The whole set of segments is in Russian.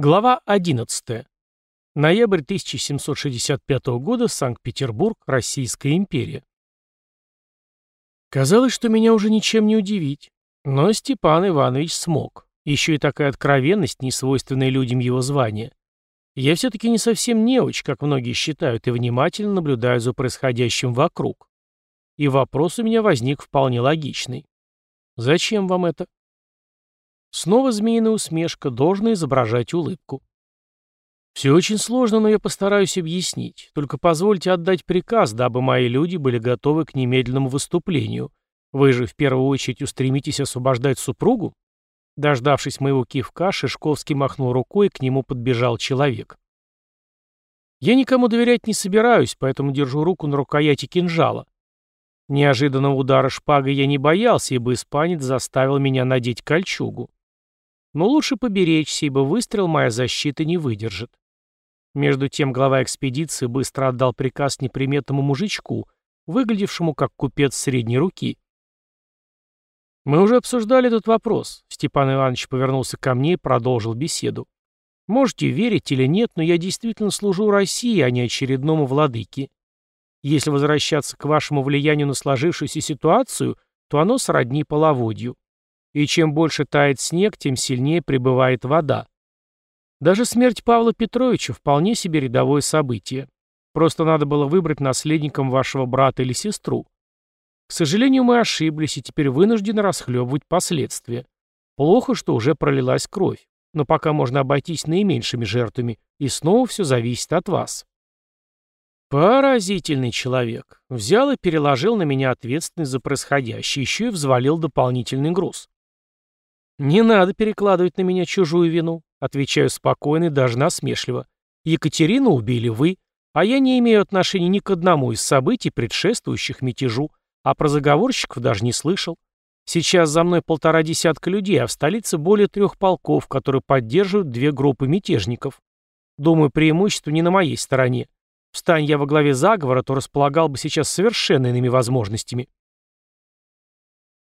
Глава 11. Ноябрь 1765 года. Санкт-Петербург. Российская империя. Казалось, что меня уже ничем не удивить. Но Степан Иванович смог. Еще и такая откровенность, не свойственная людям его звания. Я все-таки не совсем неуч, как многие считают, и внимательно наблюдаю за происходящим вокруг. И вопрос у меня возник вполне логичный. Зачем вам это? Снова змеиная усмешка, должна изображать улыбку. Все очень сложно, но я постараюсь объяснить. Только позвольте отдать приказ, дабы мои люди были готовы к немедленному выступлению. Вы же в первую очередь устремитесь освобождать супругу? Дождавшись моего кивка, Шишковский махнул рукой, и к нему подбежал человек. Я никому доверять не собираюсь, поэтому держу руку на рукояти кинжала. Неожиданного удара шпагой я не боялся, ибо испанец заставил меня надеть кольчугу. Но лучше поберечься, ибо выстрел моя защита не выдержит. Между тем глава экспедиции быстро отдал приказ неприметному мужичку, выглядевшему как купец средней руки. «Мы уже обсуждали этот вопрос», — Степан Иванович повернулся ко мне и продолжил беседу. «Можете верить или нет, но я действительно служу России, а не очередному владыке. Если возвращаться к вашему влиянию на сложившуюся ситуацию, то оно сродни половодью. И чем больше тает снег, тем сильнее прибывает вода. Даже смерть Павла Петровича вполне себе рядовое событие. Просто надо было выбрать наследником вашего брата или сестру. К сожалению, мы ошиблись и теперь вынуждены расхлебывать последствия. Плохо, что уже пролилась кровь, но пока можно обойтись наименьшими жертвами, и снова все зависит от вас. Поразительный человек. Взял и переложил на меня ответственность за происходящее, еще и взвалил дополнительный груз. «Не надо перекладывать на меня чужую вину», — отвечаю спокойно и даже насмешливо. «Екатерину убили вы, а я не имею отношения ни к одному из событий, предшествующих мятежу, а про заговорщиков даже не слышал. Сейчас за мной полтора десятка людей, а в столице более трех полков, которые поддерживают две группы мятежников. Думаю, преимущество не на моей стороне. Встань я во главе заговора, то располагал бы сейчас совершенно иными возможностями».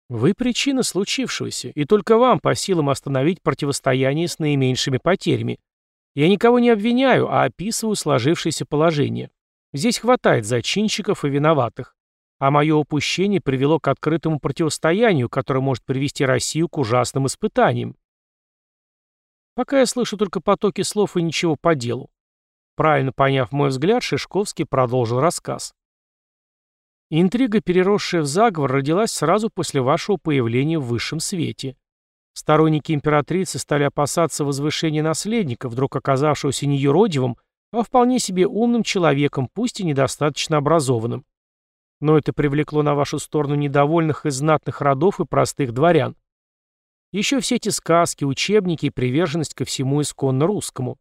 Вы причина случившегося, и только вам по силам остановить противостояние с наименьшими потерями. Я никого не обвиняю, а описываю сложившееся положение. Здесь хватает зачинщиков и виноватых. А мое упущение привело к открытому противостоянию, которое может привести Россию к ужасным испытаниям. Пока я слышу только потоки слов и ничего по делу. Правильно поняв мой взгляд, Шишковский продолжил рассказ. Интрига, переросшая в заговор, родилась сразу после вашего появления в высшем свете. Сторонники императрицы стали опасаться возвышения наследника, вдруг оказавшегося не юродивым, а вполне себе умным человеком, пусть и недостаточно образованным. Но это привлекло на вашу сторону недовольных из знатных родов и простых дворян. Еще все эти сказки, учебники и приверженность ко всему исконно русскому.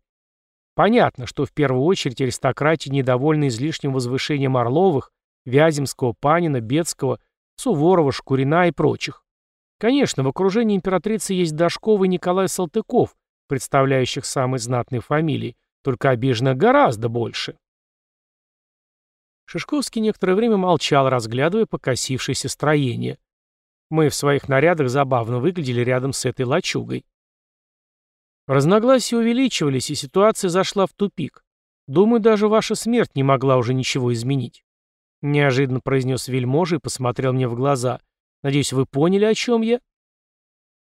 Понятно, что в первую очередь аристократии недовольны излишним возвышением Орловых, Вяземского, Панина, Бецкого, Суворова, Шкурина и прочих. Конечно, в окружении императрицы есть Дашков и Николай Салтыков, представляющих самые знатные фамилии, только обижено гораздо больше. Шишковский некоторое время молчал, разглядывая покосившееся строение. Мы в своих нарядах забавно выглядели рядом с этой лачугой. Разногласия увеличивались, и ситуация зашла в тупик. Думаю, даже ваша смерть не могла уже ничего изменить. Неожиданно произнес вельможа и посмотрел мне в глаза. «Надеюсь, вы поняли, о чем я?»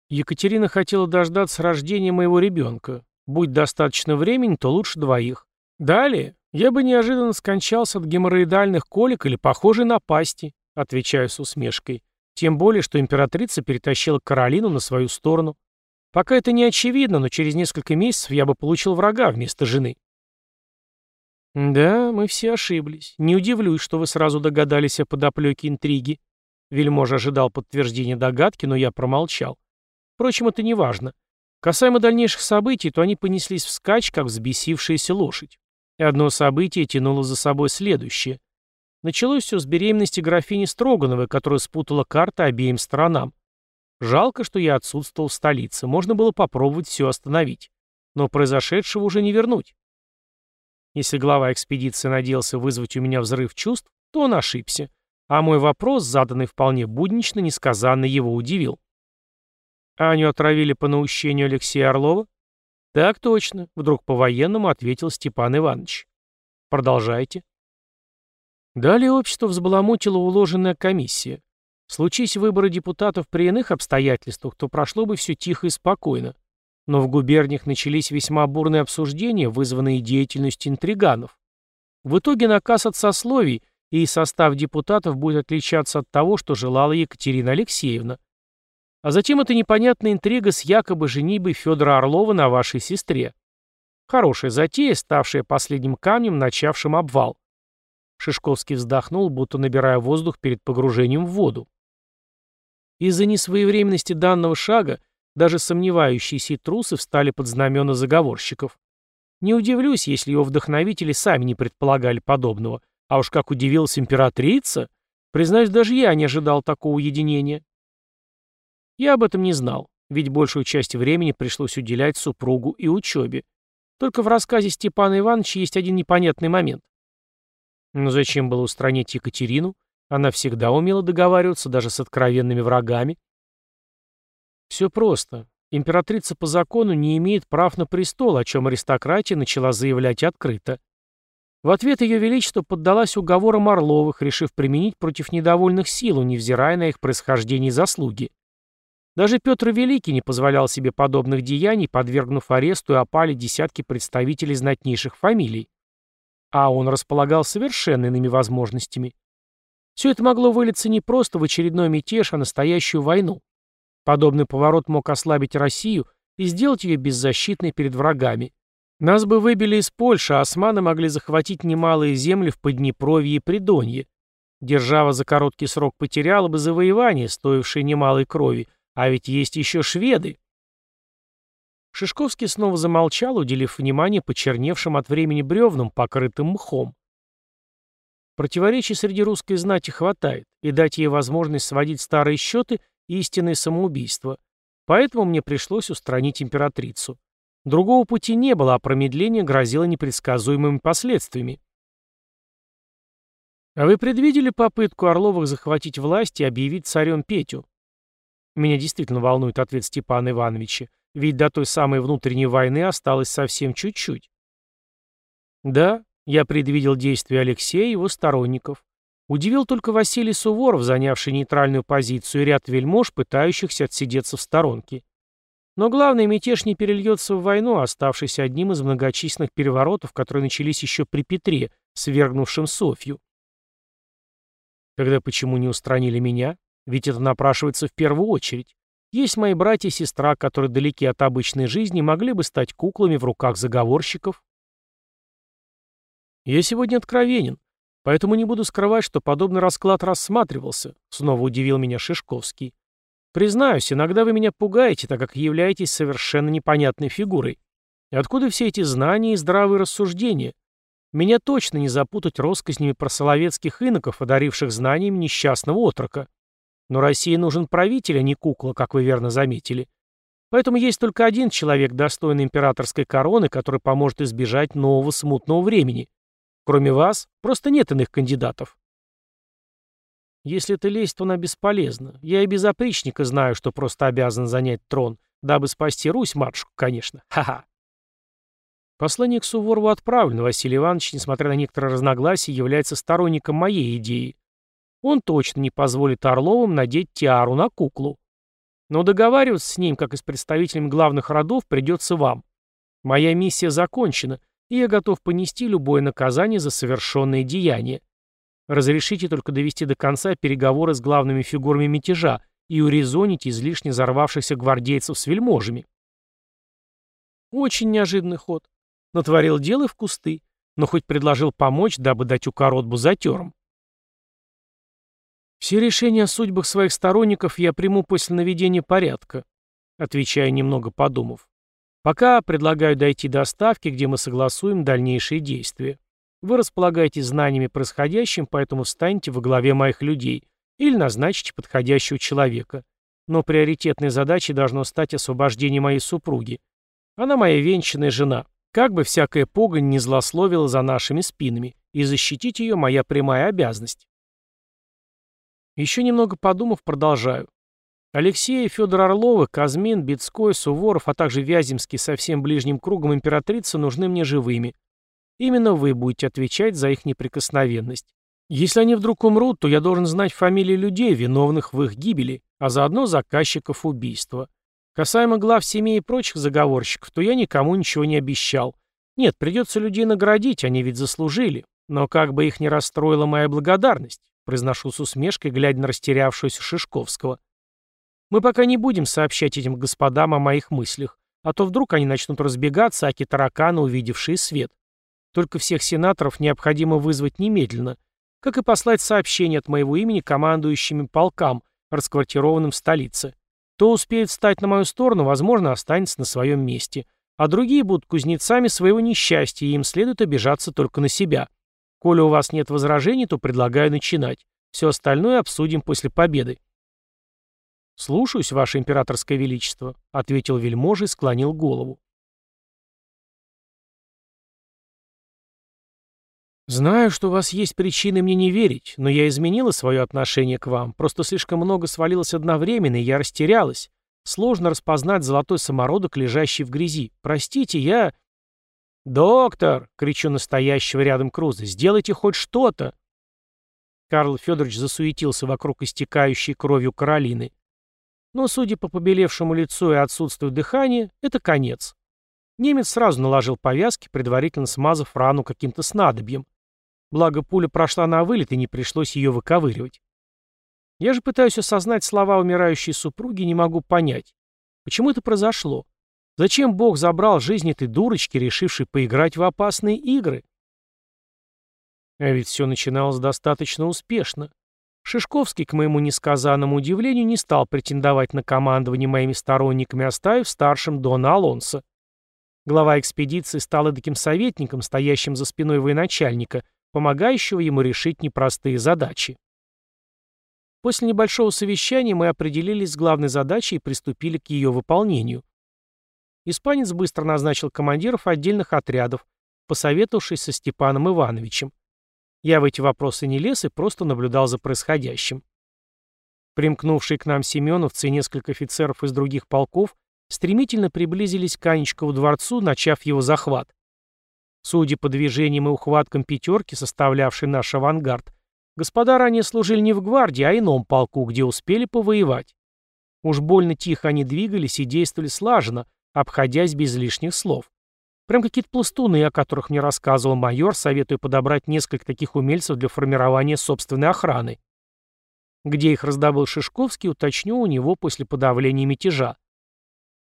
Екатерина хотела дождаться рождения моего ребенка. Будь достаточно времени, то лучше двоих. Далее я бы неожиданно скончался от геморроидальных колик или похожей напасти, отвечаю с усмешкой. Тем более, что императрица перетащила Каролину на свою сторону. Пока это не очевидно, но через несколько месяцев я бы получил врага вместо жены. «Да, мы все ошиблись. Не удивлюсь, что вы сразу догадались о подоплеке интриги». Вельможа ожидал подтверждения догадки, но я промолчал. Впрочем, это не важно. Касаемо дальнейших событий, то они понеслись вскачь, как взбесившаяся лошадь. И одно событие тянуло за собой следующее. Началось все с беременности графини Строгановой, которая спутала карты обеим сторонам. Жалко, что я отсутствовал в столице, можно было попробовать все остановить. Но произошедшего уже не вернуть. Если глава экспедиции надеялся вызвать у меня взрыв чувств, то он ошибся. А мой вопрос, заданный вполне буднично, несказанно его удивил. Аню отравили по наущению Алексея Орлова? Так точно, вдруг по-военному ответил Степан Иванович. Продолжайте. Далее общество взбаламутила уложенная комиссия. Случись выборы депутатов при иных обстоятельствах, то прошло бы все тихо и спокойно. Но в губерниях начались весьма бурные обсуждения, вызванные деятельностью интриганов. В итоге наказ от сословий и состав депутатов будет отличаться от того, что желала Екатерина Алексеевна. А затем эта непонятная интрига с якобы женитьбой Федора Орлова на вашей сестре. Хорошая затея, ставшая последним камнем, начавшим обвал. Шишковский вздохнул, будто набирая воздух перед погружением в воду. Из-за несвоевременности данного шага даже сомневающиеся трусы встали под знамена заговорщиков. Не удивлюсь, если его вдохновители сами не предполагали подобного. А уж как удивилась императрица, признаюсь, даже я не ожидал такого уединения. Я об этом не знал, ведь большую часть времени пришлось уделять супругу и учебе. Только в рассказе Степана Ивановича есть один непонятный момент. Но зачем было устранить Екатерину? Она всегда умела договариваться даже с откровенными врагами. Все просто. Императрица по закону не имеет прав на престол, о чем аристократия начала заявлять открыто. В ответ Ее Величество поддалась уговорам Орловых, решив применить против недовольных силу, невзирая на их происхождение и заслуги. Даже Петр Великий не позволял себе подобных деяний, подвергнув аресту и опале десятки представителей знатнейших фамилий. А он располагал совершенно иными возможностями. Все это могло вылиться не просто в очередной мятеж, а настоящую войну. Подобный поворот мог ослабить Россию и сделать ее беззащитной перед врагами. Нас бы выбили из Польши, а османы могли захватить немалые земли в Поднепровье и Придонье. Держава за короткий срок потеряла бы завоевание, стоившее немалой крови, а ведь есть еще шведы. Шишковский снова замолчал, уделив внимание почерневшим от времени бревнам, покрытым мхом. Противоречий среди русской знати хватает, и дать ей возможность сводить старые счеты – истинное самоубийство. Поэтому мне пришлось устранить императрицу. Другого пути не было, а промедление грозило непредсказуемыми последствиями. А вы предвидели попытку Орловых захватить власть и объявить царем Петю? Меня действительно волнует ответ Степана Ивановича, ведь до той самой внутренней войны осталось совсем чуть-чуть. Да, я предвидел действия Алексея и его сторонников. Удивил только Василий Суворов, занявший нейтральную позицию, и ряд вельмож, пытающихся отсидеться в сторонке. Но главный мятеж не перельется в войну, оставшийся одним из многочисленных переворотов, которые начались еще при Петре, свергнувшем Софью. Тогда почему не устранили меня? Ведь это напрашивается в первую очередь. Есть мои братья и сестра, которые далеки от обычной жизни, могли бы стать куклами в руках заговорщиков. Я сегодня откровенен, поэтому не буду скрывать, что подобный расклад рассматривался, снова удивил меня Шишковский. Признаюсь, иногда вы меня пугаете, так как являетесь совершенно непонятной фигурой. И откуда все эти знания и здравые рассуждения? Меня точно не запутать россказнями про соловецких иноков, одаривших знаниями несчастного отрока. Но России нужен правитель, а не кукла, как вы верно заметили. Поэтому есть только один человек, достойный императорской короны, который поможет избежать нового смутного времени. Кроме вас, просто нет иных кандидатов. Если это лезть, то она бесполезна. Я и без опричника знаю, что просто обязан занять трон, дабы спасти Русь, матушку, конечно. Ха-ха. Послание к Суворову отправлено. Василий Иванович, несмотря на некоторые разногласия, является сторонником моей идеи. Он точно не позволит Орловым надеть тиару на куклу. Но договариваться с ним, как и с представителями главных родов, придется вам. Моя миссия закончена, и я готов понести любое наказание за совершенные деяния. Разрешите только довести до конца переговоры с главными фигурами мятежа и урезонить излишне взорвавшихся гвардейцев с вельможами. Очень неожиданный ход. Натворил дело в кусты, но хоть предложил помочь, дабы дать укоротбу затерам. «Все решения о судьбах своих сторонников я приму после наведения порядка», отвечая немного подумав. «Пока предлагаю дойти до ставки, где мы согласуем дальнейшие действия. Вы располагаете знаниями происходящим, поэтому встаньте во главе моих людей или назначите подходящего человека. Но приоритетной задачей должно стать освобождение моей супруги. Она моя венчанная жена. Как бы всякая погонь не злословила за нашими спинами, и защитить ее моя прямая обязанность. Еще немного подумав, продолжаю. Алексей, Федор Орловы, Казмин, Бецкой, Суворов, а также Вяземский со всем ближним кругом императрицы нужны мне живыми. Именно вы будете отвечать за их неприкосновенность. Если они вдруг умрут, то я должен знать фамилии людей, виновных в их гибели, а заодно заказчиков убийства. Касаемо глав семей и прочих заговорщиков, то я никому ничего не обещал. Нет, придется людей наградить, они ведь заслужили. Но как бы их не расстроила моя благодарность, произношу с усмешкой, глядя на растерявшегося Шишковского. Мы пока не будем сообщать этим господам о моих мыслях, а то вдруг они начнут разбегаться, аки тараканы, увидевшие свет. Только всех сенаторов необходимо вызвать немедленно, как и послать сообщение от моего имени командующими полкам, расквартированным в столице. Кто успеет встать на мою сторону, возможно, останется на своем месте, а другие будут кузнецами своего несчастья, и им следует обижаться только на себя. Коли у вас нет возражений, то предлагаю начинать. Все остальное обсудим после победы. «Слушаюсь, Ваше Императорское Величество», — ответил вельможа и склонил голову. «Знаю, что у вас есть причины мне не верить, но я изменила свое отношение к вам. Просто слишком много свалилось одновременно, и я растерялась. Сложно распознать золотой самородок, лежащий в грязи. Простите, я...» «Доктор!» — кричу настоящего рядом Круза. «Сделайте хоть что-то!» Карл Федорович засуетился вокруг истекающей кровью Каролины. Но, судя по побелевшему лицу и отсутствию дыхания, это конец. Немец сразу наложил повязки, предварительно смазав рану каким-то снадобьем. Благо, пуля прошла на вылет, и не пришлось ее выковыривать. Я же пытаюсь осознать слова умирающей супруги не могу понять, почему это произошло. Зачем Бог забрал жизнь этой дурочки, решившей поиграть в опасные игры? А ведь все начиналось достаточно успешно. Шишковский, к моему несказанному удивлению, не стал претендовать на командование моими сторонниками, оставив старшим Дона Алонса. Глава экспедиции стал таким советником, стоящим за спиной военачальника, помогающего ему решить непростые задачи. После небольшого совещания мы определились с главной задачей и приступили к ее выполнению. Испанец быстро назначил командиров отдельных отрядов, посоветовавшись со Степаном Ивановичем. Я в эти вопросы не лез и просто наблюдал за происходящим. Примкнувшие к нам семеновцы и несколько офицеров из других полков стремительно приблизились к Анечкову дворцу, начав его захват. Судя по движениям и ухваткам пятерки, составлявшей наш авангард, господа ранее служили не в гвардии, а ином полку, где успели повоевать. Уж больно тихо они двигались и действовали слаженно, обходясь без лишних слов. Прям какие-то пластуны, о которых мне рассказывал майор, советуя подобрать несколько таких умельцев для формирования собственной охраны. Где их раздобыл Шишковский, уточню у него после подавления мятежа.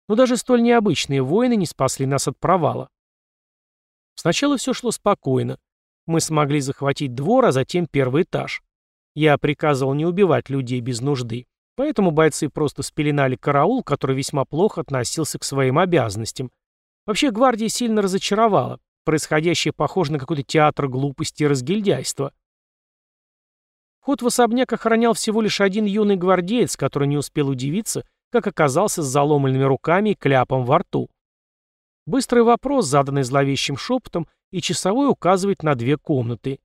Но даже столь необычные войны не спасли нас от провала. Сначала все шло спокойно. Мы смогли захватить двор, а затем первый этаж. Я приказывал не убивать людей без нужды, поэтому бойцы просто спеленали караул, который весьма плохо относился к своим обязанностям, Вообще гвардия сильно разочаровала. Происходящее похоже на какой-то театр глупости и разгильдяйства. Ход в особняк охранял всего лишь один юный гвардеец, который не успел удивиться, как оказался с заломленными руками и кляпом во рту. Быстрый вопрос, заданный зловещим шепотом, и часовой указывает на две комнаты.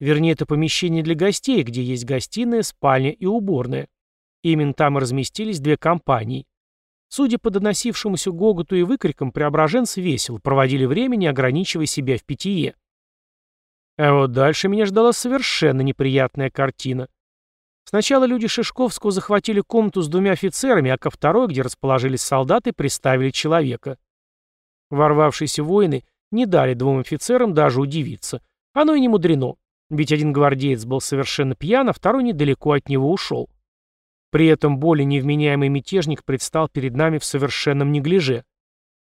Вернее, это помещение для гостей, где есть гостиная, спальня и уборная. Именно там и разместились две компании. Судя по доносившемуся гоготу и выкрикам, преображенцы весело проводили время, не ограничивая себя в питье. А вот дальше меня ждала совершенно неприятная картина. Сначала люди Шишковского захватили комнату с двумя офицерами, а ко второй, где расположились солдаты, приставили человека. Ворвавшиеся воины не дали двум офицерам даже удивиться. Оно и не мудрено, ведь один гвардеец был совершенно пьян, а второй недалеко от него ушел. При этом более невменяемый мятежник предстал перед нами в совершенном неглиже.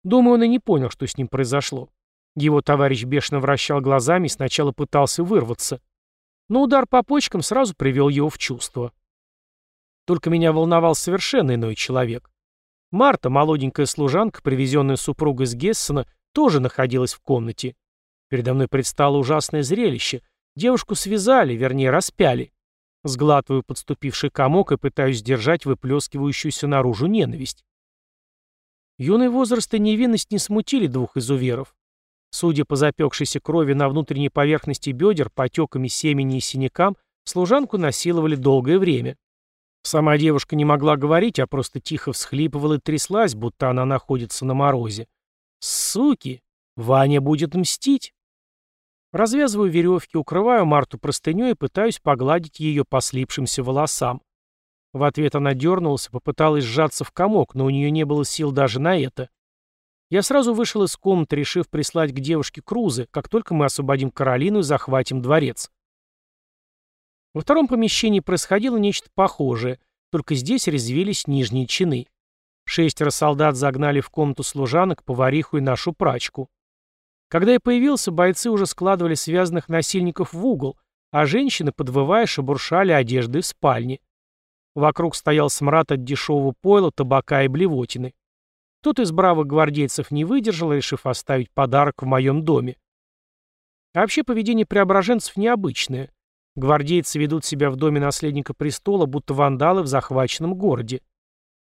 Думаю, он и не понял, что с ним произошло. Его товарищ бешено вращал глазами и сначала пытался вырваться. Но удар по почкам сразу привел его в чувство. Только меня волновал совершенно иной человек. Марта, молоденькая служанка, привезенная супругой из Гессена, тоже находилась в комнате. Передо мной предстало ужасное зрелище. Девушку связали, вернее, распяли. Сглатываю подступивший комок и пытаюсь сдержать выплескивающуюся наружу ненависть. Юный возраст и невинность не смутили двух изуверов. Судя по запекшейся крови на внутренней поверхности бедер, потеками семени и синякам, служанку насиловали долгое время. Сама девушка не могла говорить, а просто тихо всхлипывала и тряслась, будто она находится на морозе. «Суки! Ваня будет мстить!» Развязываю веревки, укрываю Марту простыней и пытаюсь погладить ее по слипшимся волосам. В ответ она дернулась и попыталась сжаться в комок, но у нее не было сил даже на это. Я сразу вышел из комнаты, решив прислать к девушке Крузы, как только мы освободим Каролину и захватим дворец. Во втором помещении происходило нечто похожее, только здесь резвились нижние чины. Шестеро солдат загнали в комнату служанок, повариху и нашу прачку. Когда я появился, бойцы уже складывали связанных насильников в угол, а женщины, подвывая, шебуршали одежды в спальне. Вокруг стоял смрад от дешевого пойла, табака и блевотины. Кто-то из бравых гвардейцев не выдержал, решив оставить подарок в моем доме. А вообще поведение преображенцев необычное. Гвардейцы ведут себя в доме наследника престола, будто вандалы в захваченном городе.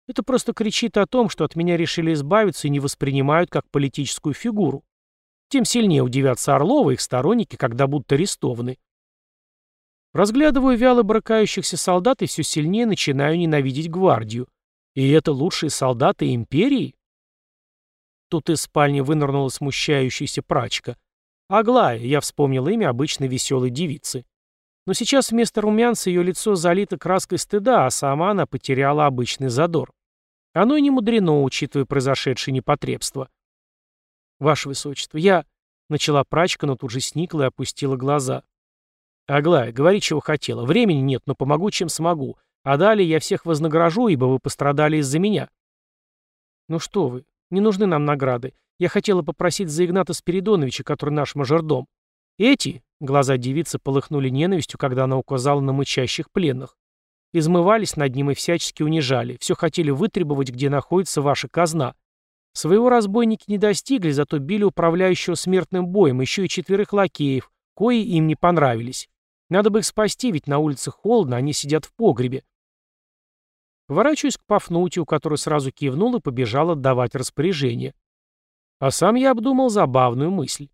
Это просто кричит о том, что от меня решили избавиться и не воспринимают как политическую фигуру. Тем сильнее удивятся Орлова и их сторонники, когда будут арестованы. Разглядываю вяло брыкающихся солдат и все сильнее начинаю ненавидеть гвардию. И это лучшие солдаты империи? Тут из спальни вынырнула смущающаяся прачка. Аглая, я вспомнил имя обычной веселой девицы. Но сейчас вместо румянца ее лицо залито краской стыда, а сама она потеряла обычный задор. Оно и не мудрено, учитывая произошедшее непотребство. «Ваше Высочество, я...» — начала прачка, но тут же сникла и опустила глаза. «Аглая, говори, чего хотела. Времени нет, но помогу, чем смогу. А далее я всех вознагражу, ибо вы пострадали из-за меня». «Ну что вы, не нужны нам награды. Я хотела попросить за Игната Спиридоновича, который наш мажордом. Эти, глаза девицы полыхнули ненавистью, когда она указала на мычащих пленных, измывались над ним и всячески унижали, все хотели вытребовать, где находится ваша казна. Своего разбойники не достигли, зато били управляющего смертным боем, еще и четверых лакеев, кои им не понравились. Надо бы их спасти, ведь на улице холодно, они сидят в погребе. Поворачиваюсь к Пафнутию, который сразу кивнул и побежал отдавать распоряжение. А сам я обдумал забавную мысль.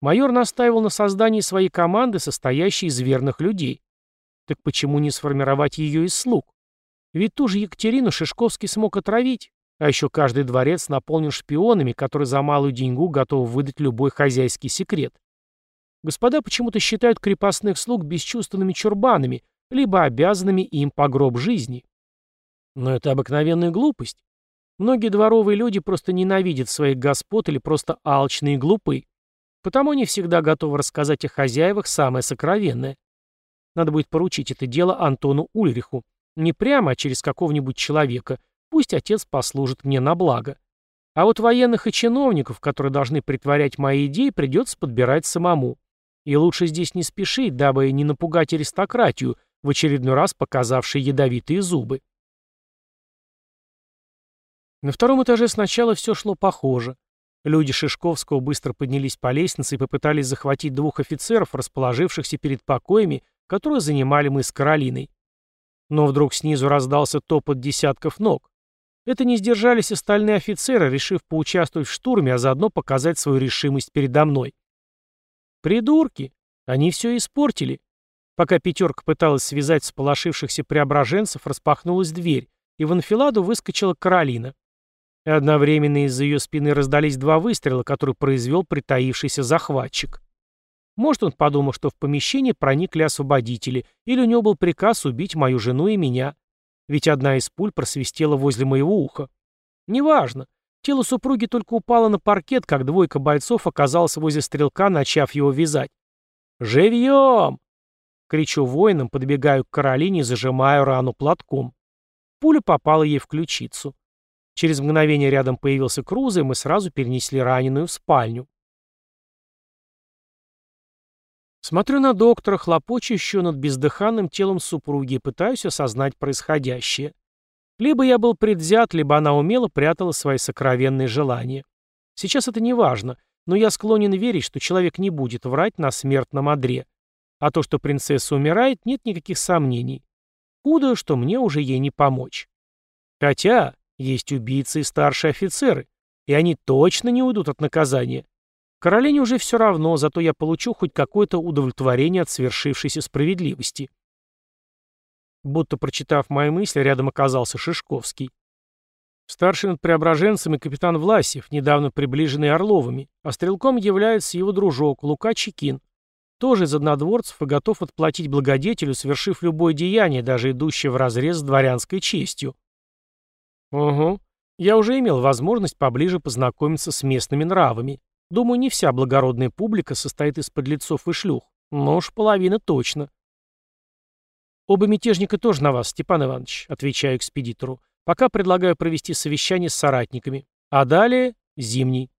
Майор настаивал на создании своей команды, состоящей из верных людей. Так почему не сформировать ее из слуг? Ведь ту же Екатерину Шишковский смог отравить, а еще каждый дворец наполнен шпионами, которые за малую деньгу готовы выдать любой хозяйский секрет. Господа почему-то считают крепостных слуг бесчувственными чурбанами, либо обязанными им по гроб жизни. Но это обыкновенная глупость. Многие дворовые люди просто ненавидят своих господ или просто алчные и глупы. Потому они всегда готовы рассказать о хозяевах самое сокровенное. Надо будет поручить это дело Антону Ульриху. Не прямо, а через какого-нибудь человека, Пусть отец послужит мне на благо. А вот военных и чиновников, которые должны притворять мои идеи, придется подбирать самому. И лучше здесь не спешить, дабы не напугать аристократию, в очередной раз показавшей ядовитые зубы. На втором этаже сначала все шло похоже. Люди Шишковского быстро поднялись по лестнице и попытались захватить двух офицеров, расположившихся перед покоями, которые занимали мы с Каролиной. Но вдруг снизу раздался топот десятков ног. Это не сдержались остальные офицеры, решив поучаствовать в штурме, а заодно показать свою решимость передо мной. Придурки! Они все испортили. Пока пятерка пыталась связать сполошившихся преображенцев, распахнулась дверь, и в анфиладу выскочила Каролина. Одновременно из-за ее спины раздались два выстрела, которые произвел притаившийся захватчик. Может, он подумал, что в помещение проникли освободители, или у него был приказ убить мою жену и меня ведь одна из пуль просвистела возле моего уха. Неважно. Тело супруги только упало на паркет, как двойка бойцов оказалась возле стрелка, начав его вязать. «Живьем!» Кричу воинам, подбегаю к Каролине и зажимаю рану платком. Пуля попала ей в ключицу. Через мгновение рядом появился Круза, и мы сразу перенесли раненую в спальню. Смотрю на доктора, хлопочущего над бездыханным телом супруги пытаюсь осознать происходящее. Либо я был предвзят, либо она умело прятала свои сокровенные желания. Сейчас это не важно, но я склонен верить, что человек не будет врать на смертном одре. А то, что принцесса умирает, нет никаких сомнений. Худо, что мне уже ей не помочь. Хотя есть убийцы и старшие офицеры, и они точно не уйдут от наказания. Каролине уже все равно, зато я получу хоть какое-то удовлетворение от свершившейся справедливости. Будто прочитав мои мысли, рядом оказался Шишковский. Старший над преображенцем и капитан Власев, недавно приближенный Орловыми, а стрелком является его дружок Лука Чекин, тоже из однодворцев и готов отплатить благодетелю, совершив любое деяние, даже идущее вразрез с дворянской честью. Угу. Я уже имел возможность поближе познакомиться с местными нравами. Думаю, не вся благородная публика состоит из подлецов и шлюх, но уж половина точно. Оба мятежника тоже на вас, Степан Иванович, отвечаю экспедитору. Пока предлагаю провести совещание с соратниками. А далее — зимний.